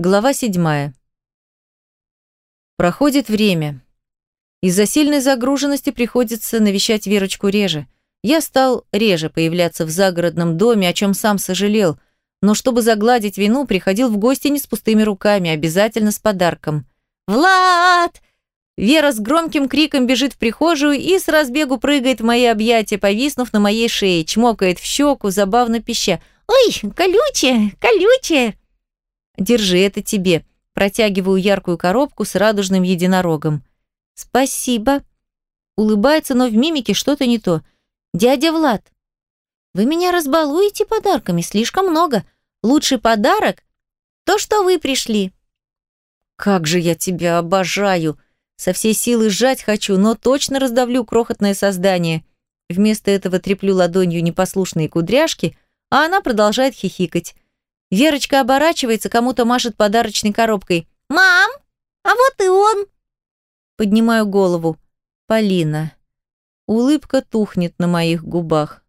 Глава седьмая. Проходит время. Из-за сильной загруженности приходится навещать Верочку реже. Я стал реже появляться в загородном доме, о чем сам сожалел, но чтобы загладить вину, приходил в гости не с пустыми руками, обязательно с подарком. «Влад!» Вера с громким криком бежит в прихожую и с разбегу прыгает в мои объятия, повиснув на моей шее, чмокает в щеку, забавно пища. «Ой, колючая, колючая!» «Держи это тебе», протягиваю яркую коробку с радужным единорогом. «Спасибо». Улыбается, но в мимике что-то не то. «Дядя Влад, вы меня разбалуете подарками, слишком много. Лучший подарок — то, что вы пришли». «Как же я тебя обожаю!» Со всей силы сжать хочу, но точно раздавлю крохотное создание. Вместо этого треплю ладонью непослушные кудряшки, а она продолжает хихикать. Верочка оборачивается, кому-то машет подарочной коробкой. «Мам, а вот и он!» Поднимаю голову. Полина. Улыбка тухнет на моих губах.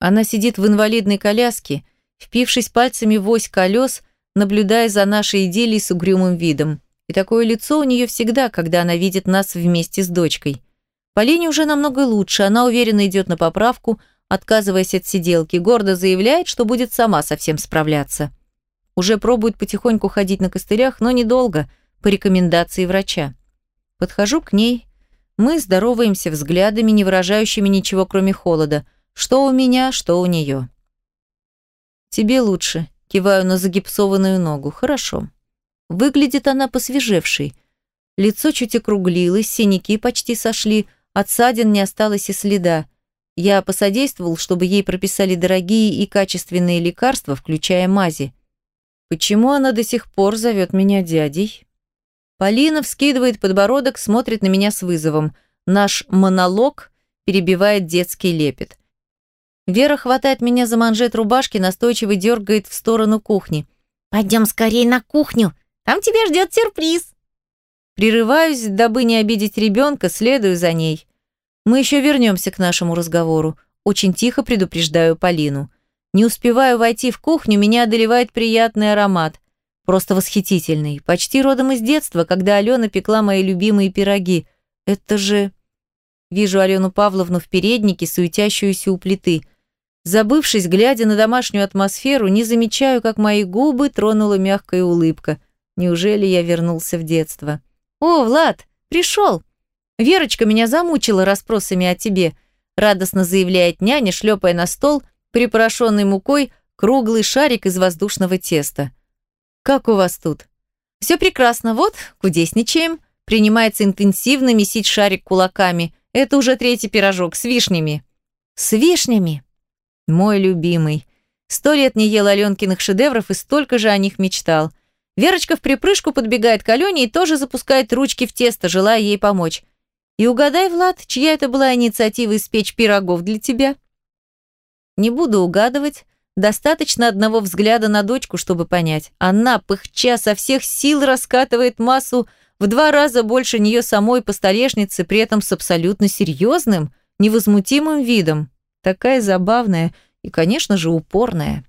Она сидит в инвалидной коляске, впившись пальцами в ось колес, наблюдая за нашей идиллией с угрюмым видом. И такое лицо у нее всегда, когда она видит нас вместе с дочкой. Полине уже намного лучше, она уверенно идет на поправку, отказываясь от сиделки, гордо заявляет, что будет сама совсем справляться. Уже пробует потихоньку ходить на костылях, но недолго, по рекомендации врача. Подхожу к ней. Мы здороваемся взглядами, не выражающими ничего, кроме холода. Что у меня, что у нее. «Тебе лучше», – киваю на загипсованную ногу. «Хорошо». Выглядит она посвежевшей. Лицо чуть округлилось, синяки почти сошли, от ссадин не осталось и следа. Я посодействовал, чтобы ей прописали дорогие и качественные лекарства, включая мази. Почему она до сих пор зовет меня дядей? Полина вскидывает подбородок, смотрит на меня с вызовом. Наш монолог перебивает детский лепет. Вера хватает меня за манжет рубашки, настойчиво дергает в сторону кухни. «Пойдем скорее на кухню, там тебя ждет сюрприз!» Прерываюсь, дабы не обидеть ребенка, следую за ней. Мы еще вернемся к нашему разговору. Очень тихо предупреждаю Полину. Не успеваю войти в кухню, меня одолевает приятный аромат. Просто восхитительный. Почти родом из детства, когда Алена пекла мои любимые пироги. Это же... Вижу Алену Павловну в переднике, суетящуюся у плиты. Забывшись, глядя на домашнюю атмосферу, не замечаю, как мои губы тронула мягкая улыбка – Неужели я вернулся в детство? «О, Влад, пришел! Верочка меня замучила расспросами о тебе», радостно заявляет няня, шлепая на стол, припорошенный мукой, круглый шарик из воздушного теста. «Как у вас тут?» «Все прекрасно, вот, кудесничаем». Принимается интенсивно месить шарик кулаками. Это уже третий пирожок с вишнями. «С вишнями?» Мой любимый. Сто лет не ел Аленкиных шедевров и столько же о них мечтал – Верочка в припрыжку подбегает к Алене и тоже запускает ручки в тесто, желая ей помочь. И угадай, Влад, чья это была инициатива испечь пирогов для тебя? Не буду угадывать. Достаточно одного взгляда на дочку, чтобы понять. Она, пыхча, со всех сил раскатывает массу в два раза больше нее самой по столешнице, при этом с абсолютно серьезным, невозмутимым видом. Такая забавная и, конечно же, упорная.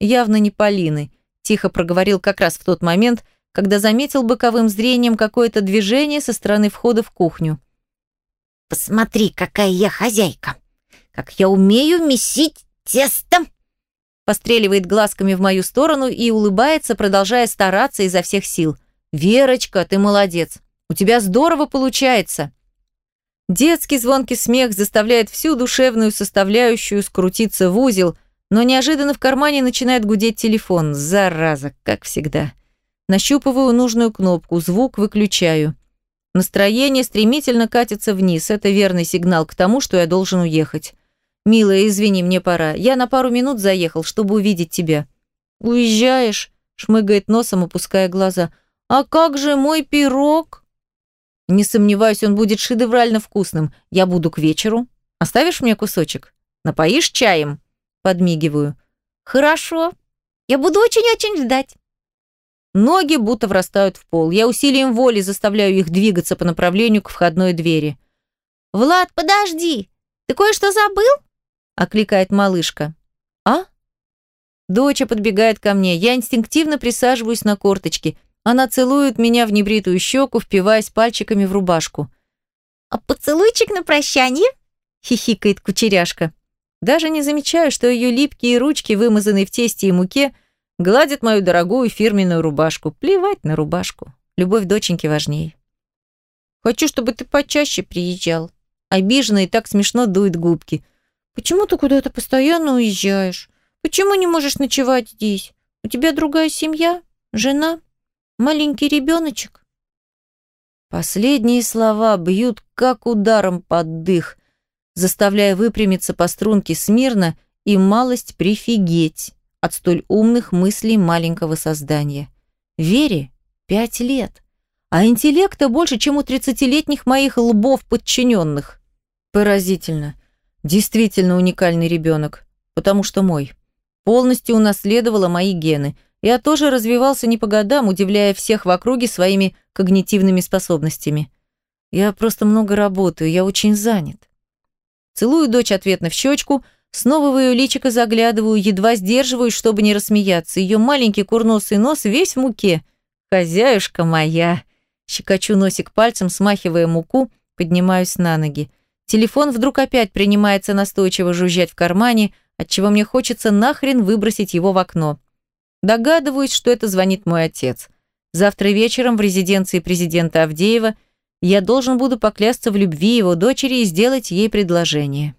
Явно не Полины. Тихо проговорил как раз в тот момент, когда заметил боковым зрением какое-то движение со стороны входа в кухню. «Посмотри, какая я хозяйка! Как я умею месить тесто!» Постреливает глазками в мою сторону и улыбается, продолжая стараться изо всех сил. «Верочка, ты молодец! У тебя здорово получается!» Детский звонкий смех заставляет всю душевную составляющую скрутиться в узел, но неожиданно в кармане начинает гудеть телефон. Зараза, как всегда. Нащупываю нужную кнопку, звук выключаю. Настроение стремительно катится вниз. Это верный сигнал к тому, что я должен уехать. «Милая, извини, мне пора. Я на пару минут заехал, чтобы увидеть тебя». «Уезжаешь?» – шмыгает носом, опуская глаза. «А как же мой пирог?» «Не сомневаюсь, он будет шедеврально вкусным. Я буду к вечеру. Оставишь мне кусочек? Напоишь чаем?» Подмигиваю. «Хорошо. Я буду очень-очень ждать». Ноги будто врастают в пол. Я усилием воли заставляю их двигаться по направлению к входной двери. «Влад, подожди! Ты кое-что забыл?» – окликает малышка. «А?» Доча подбегает ко мне, я инстинктивно присаживаюсь на корточки. Она целует меня в небритую щеку, впиваясь пальчиками в рубашку. «А поцелуйчик на прощание?» – хихикает кучеряшка. Даже не замечаю, что ее липкие ручки, вымазанные в тесте и муке, гладят мою дорогую фирменную рубашку. Плевать на рубашку. Любовь доченьки важнее. Хочу, чтобы ты почаще приезжал. Обиженно и так смешно дует губки. Почему ты куда-то постоянно уезжаешь? Почему не можешь ночевать здесь? У тебя другая семья? Жена? Маленький ребеночек?» Последние слова бьют как ударом под дых, заставляя выпрямиться по струнке смирно и малость прифигеть от столь умных мыслей маленького создания. Вере пять лет, а интеллекта больше, чем у тридцатилетних моих лбов подчиненных. Поразительно. Действительно уникальный ребенок, потому что мой. Полностью унаследовала мои гены. Я тоже развивался не по годам, удивляя всех в округе своими когнитивными способностями. Я просто много работаю, я очень занят. Целую дочь ответно в щечку, снова в ее личико заглядываю, едва сдерживаюсь, чтобы не рассмеяться. Ее маленький курносый нос весь в муке. «Хозяюшка моя!» Щекочу носик пальцем, смахивая муку, поднимаюсь на ноги. Телефон вдруг опять принимается настойчиво жужжать в кармане, отчего мне хочется нахрен выбросить его в окно. Догадываюсь, что это звонит мой отец. Завтра вечером в резиденции президента Авдеева я должен буду поклясться в любви его дочери и сделать ей предложение.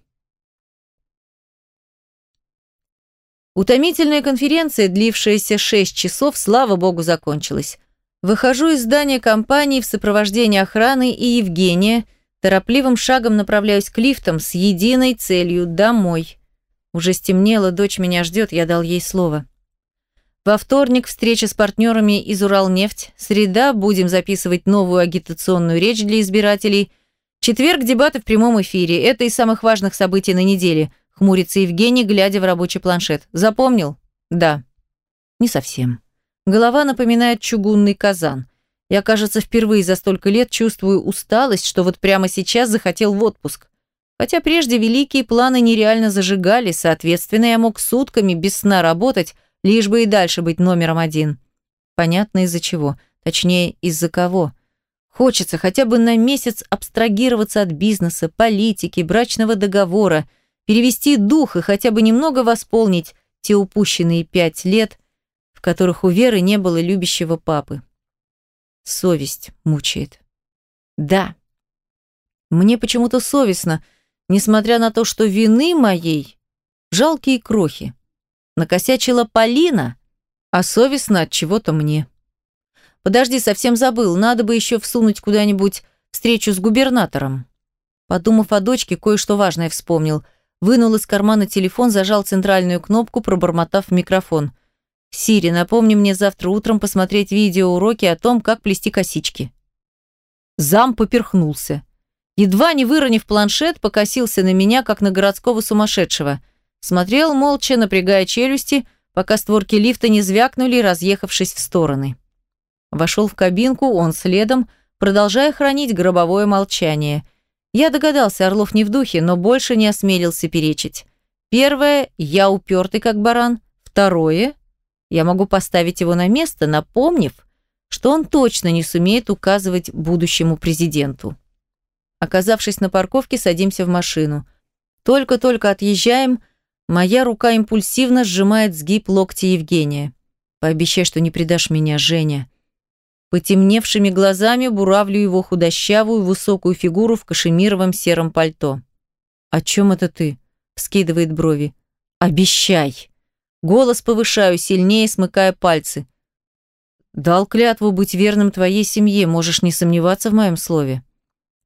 Утомительная конференция, длившаяся 6 часов, слава богу, закончилась. Выхожу из здания компании в сопровождении охраны и Евгения, торопливым шагом направляюсь к лифтам с единой целью – домой. Уже стемнело, дочь меня ждет, я дал ей слово. Во вторник встреча с партнерами из Уралнефть. Среда будем записывать новую агитационную речь для избирателей. Четверг дебаты в прямом эфире. Это из самых важных событий на неделе. Хмурится Евгений, глядя в рабочий планшет. Запомнил? Да. Не совсем. Голова напоминает чугунный казан. Я, кажется, впервые за столько лет чувствую усталость, что вот прямо сейчас захотел в отпуск. Хотя прежде великие планы нереально зажигали, соответственно, я мог сутками без сна работать, лишь бы и дальше быть номером один. Понятно из-за чего, точнее, из-за кого. Хочется хотя бы на месяц абстрагироваться от бизнеса, политики, брачного договора, перевести дух и хотя бы немного восполнить те упущенные пять лет, в которых у Веры не было любящего папы. Совесть мучает. Да. Мне почему-то совестно, несмотря на то, что вины моей жалкие крохи. Накосячила Полина, а совестно от чего-то мне. Подожди, совсем забыл, надо бы еще всунуть куда-нибудь встречу с губернатором. Подумав о дочке, кое-что важное вспомнил. Вынул из кармана телефон, зажал центральную кнопку, пробормотав в микрофон. «Сири, напомни мне завтра утром посмотреть видеоуроки о том, как плести косички». Зам поперхнулся. Едва не выронив планшет, покосился на меня, как на городского сумасшедшего. Смотрел молча, напрягая челюсти, пока створки лифта не звякнули, разъехавшись в стороны. Вошел в кабинку, он следом, продолжая хранить гробовое молчание. Я догадался, Орлов не в духе, но больше не осмелился перечить. Первое – я упертый как баран. Второе – я могу поставить его на место, напомнив, что он точно не сумеет указывать будущему президенту. Оказавшись на парковке, садимся в машину. Только-только отъезжаем, моя рука импульсивно сжимает сгиб локтя Евгения. «Пообещай, что не предашь меня, Женя». Потемневшими глазами буравлю его худощавую, высокую фигуру в кашемировом сером пальто. «О чем это ты?» – вскидывает брови. «Обещай!» Голос повышаю, сильнее смыкая пальцы. «Дал клятву быть верным твоей семье, можешь не сомневаться в моем слове».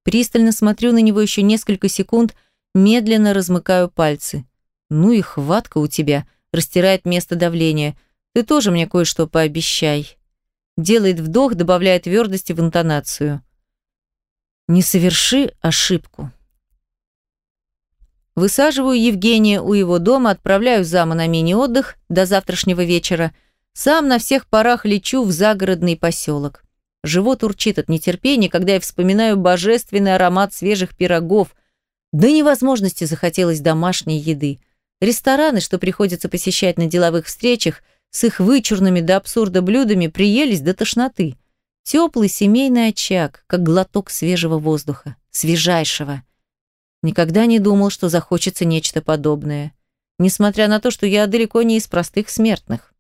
Пристально смотрю на него еще несколько секунд, медленно размыкаю пальцы. «Ну и хватка у тебя», – растирает место давления. «Ты тоже мне кое-что пообещай». Делает вдох, добавляя твердости в интонацию. «Не соверши ошибку». Высаживаю Евгения у его дома, отправляю зама на мини-отдых до завтрашнего вечера. Сам на всех парах лечу в загородный поселок. Живот урчит от нетерпения, когда я вспоминаю божественный аромат свежих пирогов. До невозможности захотелось домашней еды. Рестораны, что приходится посещать на деловых встречах, с их вычурными до абсурда блюдами, приелись до тошноты. Теплый семейный очаг, как глоток свежего воздуха, свежайшего. Никогда не думал, что захочется нечто подобное. Несмотря на то, что я далеко не из простых смертных.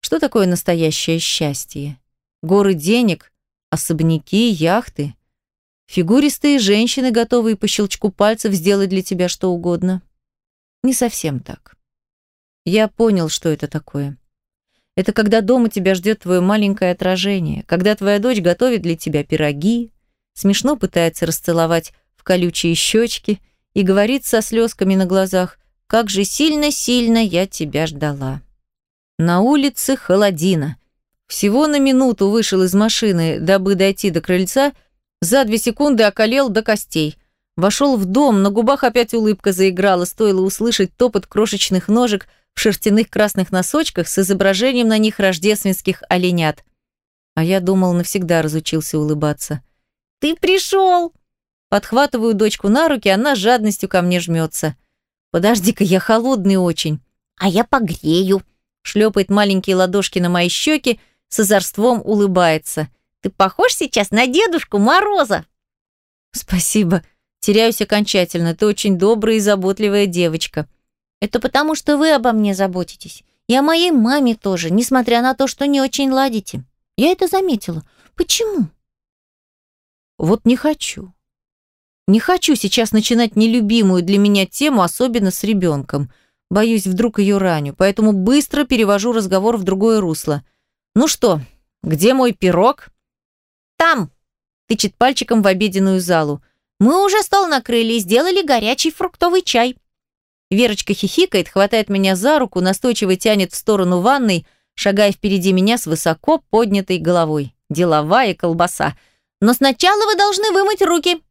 Что такое настоящее счастье? Горы денег, особняки, яхты. Фигуристые женщины, готовые по щелчку пальцев сделать для тебя что угодно. Не совсем так. Я понял, что это такое. Это когда дома тебя ждет твое маленькое отражение, когда твоя дочь готовит для тебя пироги, смешно пытается расцеловать в колючие щечки и говорит со слезками на глазах, как же сильно-сильно я тебя ждала. На улице холодина. Всего на минуту вышел из машины, дабы дойти до крыльца, за две секунды околел до костей. Вошел в дом, на губах опять улыбка заиграла, стоило услышать топот крошечных ножек в шерстяных красных носочках с изображением на них рождественских оленят. А я думал, навсегда разучился улыбаться. «Ты пришел!» Подхватываю дочку на руки, она с жадностью ко мне жмется. «Подожди-ка, я холодный очень». «А я погрею», шлепает маленькие ладошки на мои щеки, с озорством улыбается. «Ты похож сейчас на Дедушку Мороза!» «Спасибо. Теряюсь окончательно. Ты очень добрая и заботливая девочка». «Это потому, что вы обо мне заботитесь. И о моей маме тоже, несмотря на то, что не очень ладите. Я это заметила. Почему?» «Вот не хочу. Не хочу сейчас начинать нелюбимую для меня тему, особенно с ребенком. Боюсь, вдруг ее раню, поэтому быстро перевожу разговор в другое русло. «Ну что, где мой пирог?» «Там!» – тычет пальчиком в обеденную залу. «Мы уже стол накрыли и сделали горячий фруктовый чай». Верочка хихикает, хватает меня за руку, настойчиво тянет в сторону ванной, шагая впереди меня с высоко поднятой головой. Деловая колбаса. «Но сначала вы должны вымыть руки!»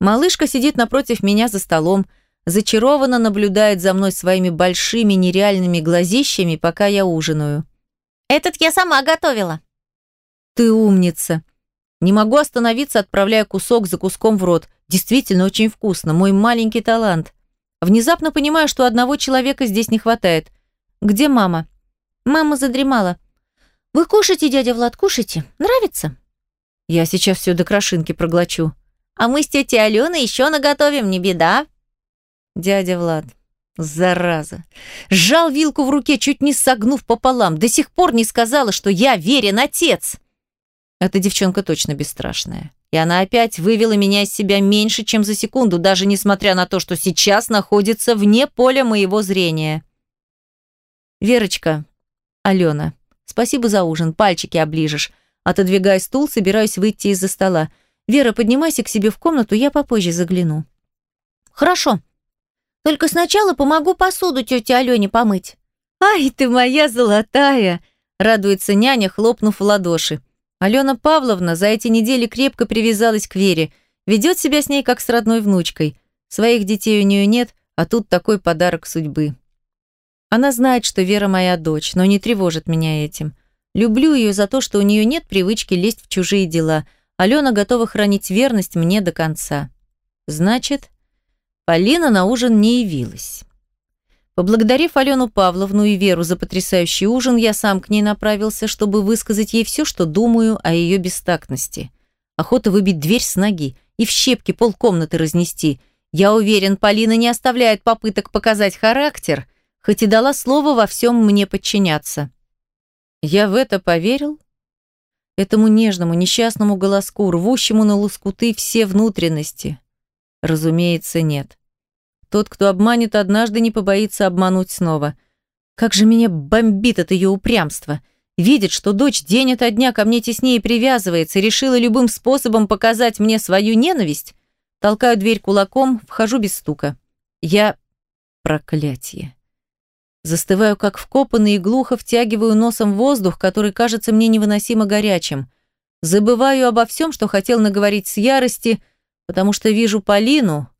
Малышка сидит напротив меня за столом, зачарованно наблюдает за мной своими большими нереальными глазищами, пока я ужинаю. «Этот я сама готовила». «Ты умница». Не могу остановиться, отправляя кусок за куском в рот. Действительно очень вкусно, мой маленький талант. Внезапно понимаю, что одного человека здесь не хватает. Где мама? Мама задремала. Вы кушайте, дядя Влад, кушайте. Нравится? Я сейчас все до крошинки проглочу. А мы с тетей Аленой еще наготовим, не беда. Дядя Влад, зараза. Сжал вилку в руке, чуть не согнув пополам. До сих пор не сказала, что я верен отец. Эта девчонка точно бесстрашная. И она опять вывела меня из себя меньше, чем за секунду, даже несмотря на то, что сейчас находится вне поля моего зрения. Верочка, Алена, спасибо за ужин, пальчики оближешь. Отодвигая стул, собираюсь выйти из-за стола. Вера, поднимайся к себе в комнату, я попозже загляну. Хорошо. Только сначала помогу посуду тете Алене помыть». «Ай, ты моя золотая!» – радуется няня, хлопнув в ладоши. Алена Павловна за эти недели крепко привязалась к Вере, ведет себя с ней как с родной внучкой. Своих детей у нее нет, а тут такой подарок судьбы. Она знает, что Вера моя дочь, но не тревожит меня этим. Люблю ее за то, что у нее нет привычки лезть в чужие дела. Алена готова хранить верность мне до конца. Значит, Полина на ужин не явилась. Поблагодарив Алену Павловну и Веру за потрясающий ужин, я сам к ней направился, чтобы высказать ей все, что думаю о ее бестактности. Охота выбить дверь с ноги и в щепки полкомнаты разнести. Я уверен, Полина не оставляет попыток показать характер, хоть и дала слово во всем мне подчиняться. Я в это поверил? Этому нежному, несчастному голоску, рвущему на лоскуты все внутренности. Разумеется, нет. Тот, кто обманет однажды, не побоится обмануть снова. Как же меня бомбит от ее упрямства. Видит, что дочь день ото дня ко мне теснее привязывается, решила любым способом показать мне свою ненависть. Толкаю дверь кулаком, вхожу без стука. Я... Проклятие. Застываю, как вкопанный, и глухо втягиваю носом воздух, который кажется мне невыносимо горячим. Забываю обо всем, что хотел наговорить с ярости, потому что вижу Полину,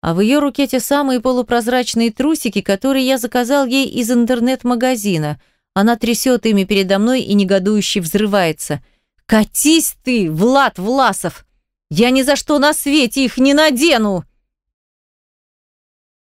а в ее руке те самые полупрозрачные трусики, которые я заказал ей из интернет-магазина. Она трясет ими передо мной и негодующе взрывается. «Катись ты, Влад Власов! Я ни за что на свете их не надену!»